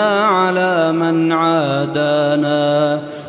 على من عادانا.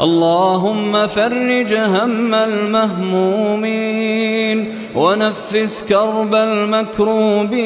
اللهم فرج هم المهمومين ونفس كرب المكروبين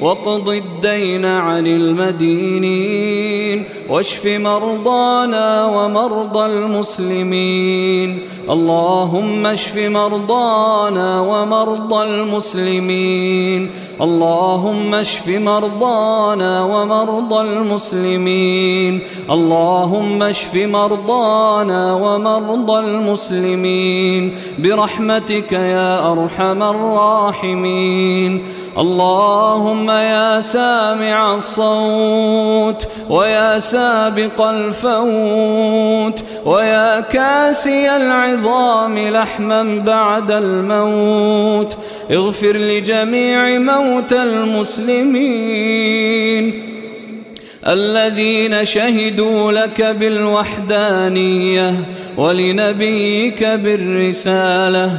واقض الدين عن المدينين واشف مرضانا ومرضى المسلمين اللهم اشف مرضانا ومرضى المسلمين. اللهم اشف مرضانا ومرضى المسلمين. اللهم اشف مرضانا ومرضى المسلمين. برحمتك يا أرحم الراحمين. اللهم يا سامع الصوت ويا سابق الفوت ويا كاسي العظام لحما بعد الموت. اغفر لجميع موتى المسلمين الذين شهدوا لك بالوحدانية ولنبيك بالرسالة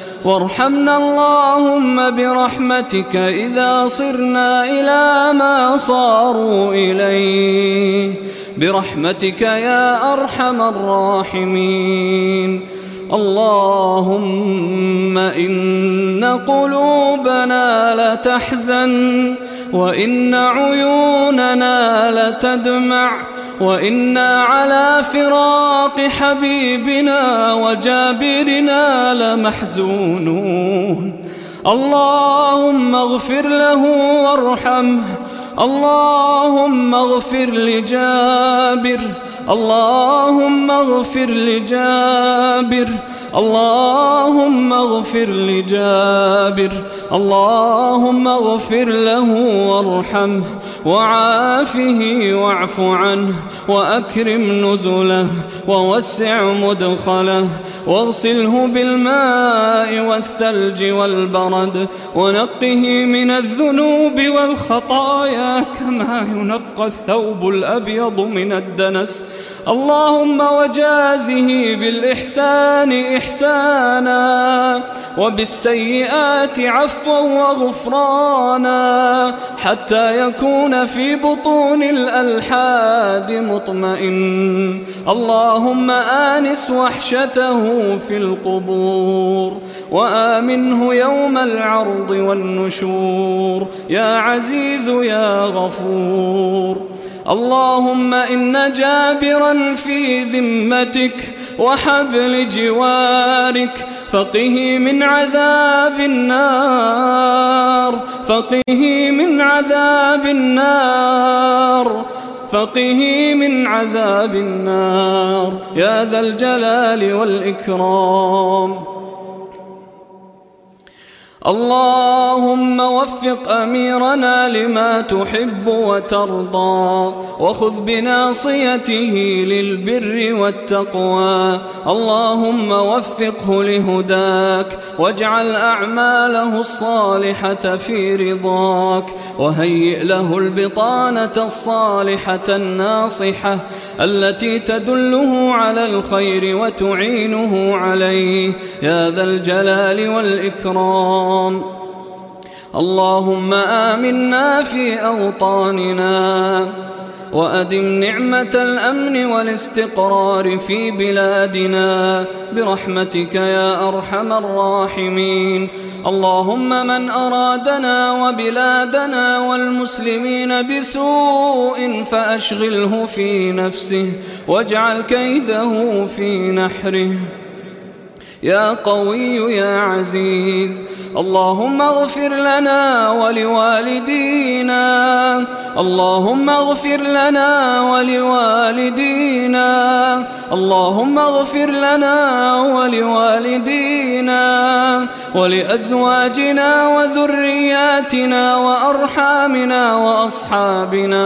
وارحمنا اللهم برحمتك إذا صرنا إلى ما صاروا إليه. برحمتك يا أرحم الراحمين. اللهم إن قلوبنا لتحزن وإن عيوننا لتدمع وإنا على فراق حبيبنا وجابرنا لمحزونون. اللهم اغفر له وارحمه. اللهم اغفر لجابر. اللهم اغفر لجابر. اللهم اغفر لجابر. اللهم اغفر له وارحمه. وعافه واعف عنه وأكرم نزله ووسع مدخله واغسله بالماء والثلج والبرد ونقه من الذنوب والخطايا كما ينقى الثوب الأبيض من الدنس اللهم وجازه بالإحسان إحسانا وبالسيئات عفوا وغفرانا حتى يكون في بطون الألحاد مطمئن. اللهم آنس وحشته في القبور وآمنه يوم العرض والنشور. يا عزيز يا غفور. اللهم إن جابرا في ذمتك وحبل جوارك فقه من عذاب النار فقه من عذاب النار فقه من عذاب النار. يا ذا الجلال والإكرام. اللهم وفق أميرنا لما تحب وترضى وخذ بناصيته للبر والتقوى. اللهم وفقه لهداك واجعل أعماله الصالحة في رضاك وهيئ له البطانة الصالحة الناصحة التي تدله على الخير وتعينه عليه. يا ذا الجلال والإكرام. اللهم آمنا في أوطاننا وأدم نعمة الأمن والاستقرار في بلادنا. برحمتك يا أرحم الراحمين. اللهم من أرادنا وبلادنا والمسلمين بسوء فأشغله في نفسه واجعل كيده في نحره. يا قوي يا عزيز. اللهم اغفر لنا ولوالدينا. اللهم اغفر لنا ولوالدينا. اللهم اغفر لنا ولوالدينا. ولأزواجنا وذرياتنا وأرحامنا وأصحابنا.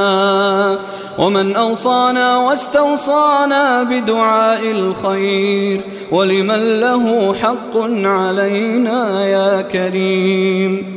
ومن أوصانا واستوصانا بدعاء الخير. ولمن له حق علينا يا كريم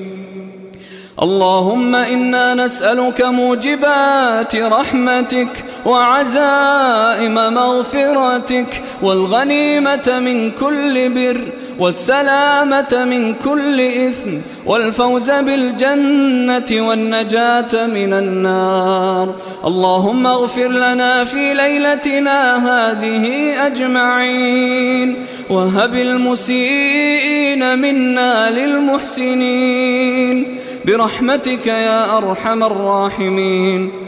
اللهم إنا نسألك موجبات رحمتك وعزائم مغفرتك والغنيمة من كل بر والسلامة من كل إثم والفوز بالجنة والنجاة من النار. اللهم اغفر لنا في ليلتنا هذه أجمعين وهب المسيئين منا للمحسنين. برحمتك يا أرحم الراحمين.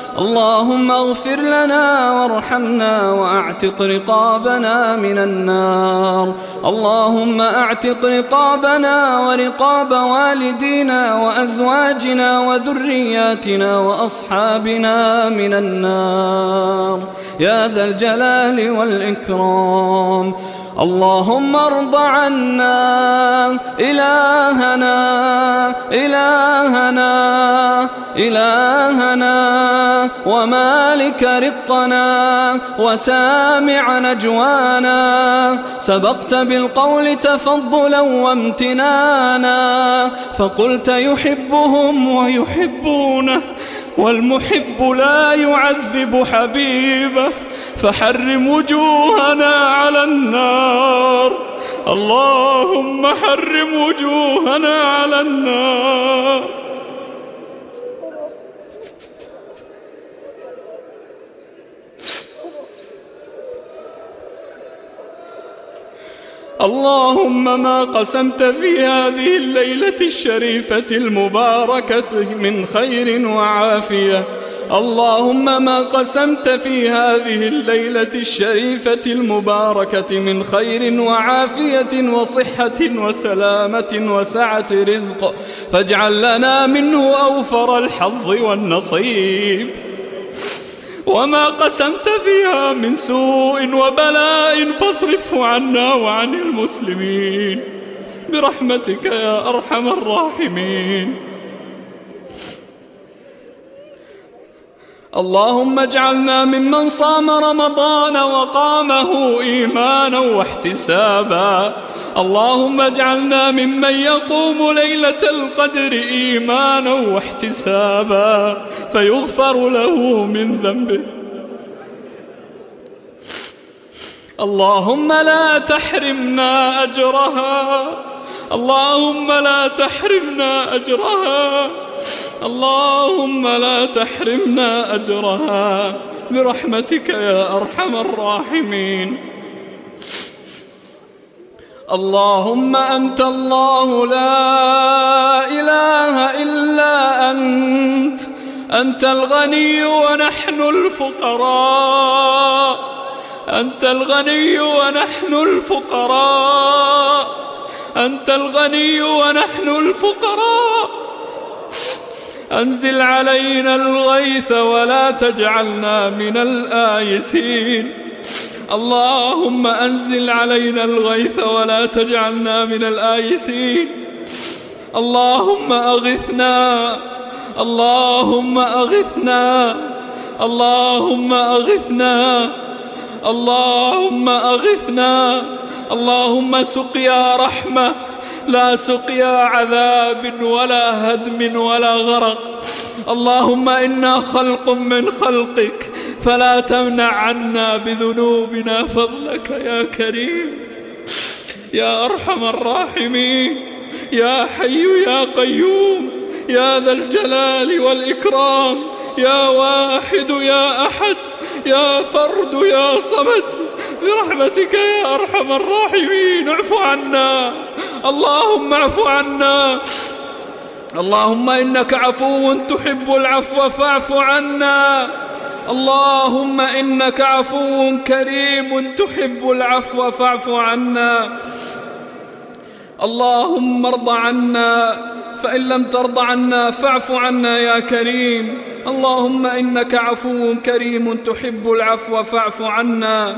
اللهم اغفر لنا وارحمنا واعتق رقابنا من النار. اللهم اعتق رقابنا ورقاب والدينا وأزواجنا وذرياتنا وأصحابنا من النار. يا ذا الجلال والإكرام. اللهم ارض عنا إلهنا إلهنا إلهنا ومالك رقنا وسامع نجوانا. سبقت بالقول تفضلا وامتنانا فقلت يحبهم ويحبونه والمحب لا يعذب حبيبه. فحرم وجوهنا على النار. اللهم حرم وجوهنا على النار. اللهم ما قسمت في هذه الليلة الشريفة المباركة من خير وعافية. اللهم ما قسمت في هذه الليلة الشريفة المباركة من خير وعافية وصحة وسلامة وسعة رزق فاجعل لنا منه أوفر الحظ والنصيب. وما قسمت فيها من سوء وبلاء فاصرفه عنا وعن المسلمين. برحمتك يا أرحم الراحمين. اللهم اجعلنا ممن صام رمضان وقامه إيمانا واحتسابا. اللهم اجعلنا ممن يقوم ليلة القدر إيمانا واحتسابا. فيغفر له من ذنبه. اللهم لا تحرمنا أجرها. اللهم لا تحرمنا أجرها. اللهم لا تحرمنا أجرها. برحمتك يا أرحم الراحمين. اللهم أنت الله لا إله إلا أنت. أنت الغني ونحن الفقراء. أنت الغني ونحن الفقراء. أنت الغني ونحن الفقراء. أنزل علينا الغيث ولا تجعلنا من الآيسين. اللهم أنزل علينا الغيث ولا تجعلنا من الآيسين. اللهم أغثنا. اللهم أغثنا. اللهم أغثنا. اللهم أغثنا. اللهم سقيا رحمة. لا سقيا عذاب ولا هدم ولا غرق. اللهم إنا خلق من خلقك فلا تمنع عنا بذنوبنا فضلك يا كريم. يا أرحم الراحمين يا حي يا قيوم يا ذا الجلال والإكرام يا واحد يا أحد يا فرد يا صمد. برحمتك يا أرحم الراحمين اعف عنا. اللهم اعف عنا. اللهم إنك عفو تحب العفو فاعف عنا. اللهم إنك عفو كريم تحب العفو فاعف عنا. اللهم ارض عنا. فإن لم ترض عنا فاعف عنا يا كريم. اللهم إنك عفو كريم تحب العفو فاعف عنا.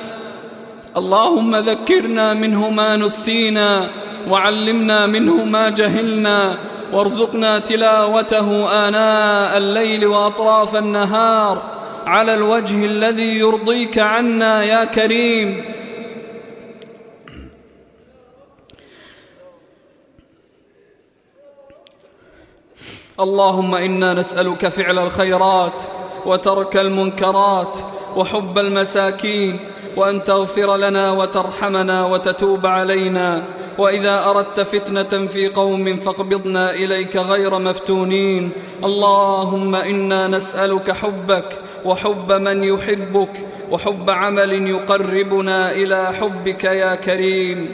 اللهم ذكرنا منه ما نسينا وعلمنا منه ما جهلنا وارزقنا تلاوته آناء الليل وأطراف النهار. على الوجه الذي يرضيك عنا يا كريم. اللهم إنا نسألك فعل الخيرات وترك المنكرات وحب المساكين. وأن تغفر لنا وترحمنا وتتوب علينا. وإذا أردت فتنة في قوم فاقبضنا إليك غير مفتونين. اللهم إنا نسألك حبك وحب من يحبك وحب عمل يقربنا إلى حبك يا كريم.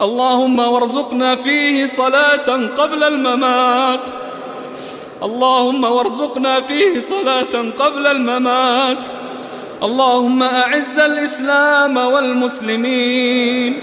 اللهم وارزقنا فيه صلاة قبل الممات. اللهم وارزقنا فيه صلاة قبل الممات. اللهم أعز الإسلام والمسلمين.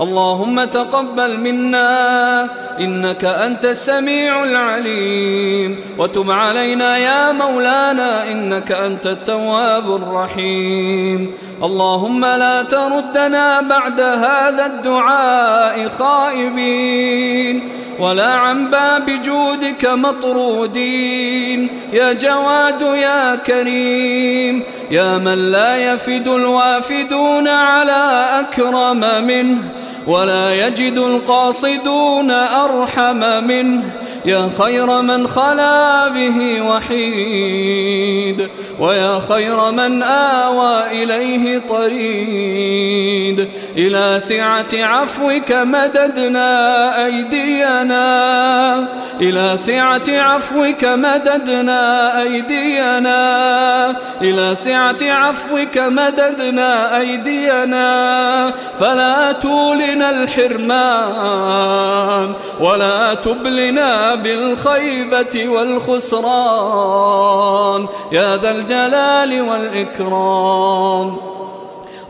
اللهم تقبل منا إنك أنت السميع العليم. وتب علينا يا مولانا إنك أنت التواب الرحيم. اللهم لا تردنا بعد هذا الدعاء خائبين. ولا عن باب جودك مطرودين. يا جواد يا كريم. يا من لا يفد الوافدون على أكرم منه. ولا يجد القاصدون أرحم منه يا خير من خلا به وحيد ويا خير من آوى إليه طريد. إلى سعة عفوك مددنا أيدينا إلى سعة عفوك مددنا أيدينا إلى سعة عفوك مددنا أيدينا. فلا تولنا الحرمان ولا تبلنا بالخيبة والخسران. يا ذا الجلال والإكرام.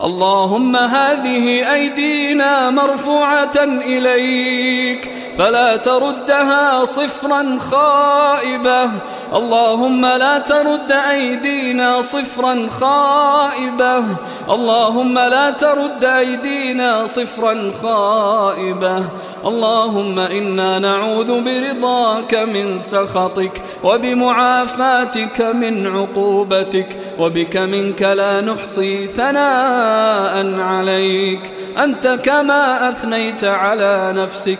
اللهم هذه أيدينا مرفوعة إليك. فلا تردها صفرا خائبة. اللهم لا ترد أيدينا صفرا خائبة. اللهم لا ترد أيدينا صفرا خائبة. اللهم إنا نعوذ برضاك من سخطك وبمعافاتك من عقوبتك وبك منك لا نحصي ثناء عليك. أنت كما أثنيت على نفسك.